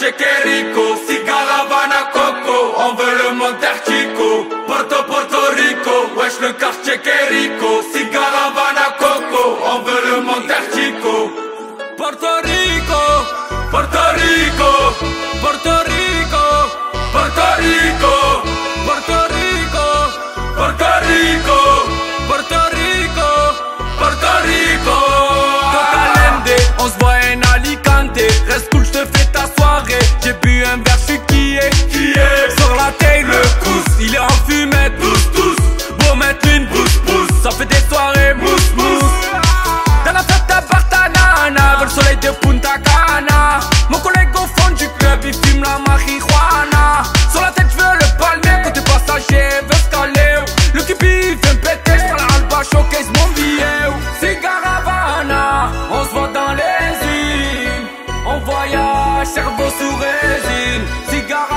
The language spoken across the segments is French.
Chequerico. nous résigne. Cigare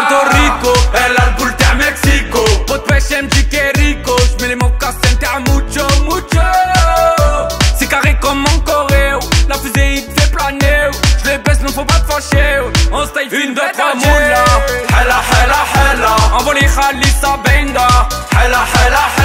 Puerto Rico, el árbol de México. Podpechem du rico, j'mets les mocas en mucho, mucho. C'est carré comme en Corée, la fusée il fait planer. J'les baisse, non faut pas te fâcher. On style une, deux, trois moula. Hela, hela, hela. Envoie les khalis à Benda. Hela, hela, hela.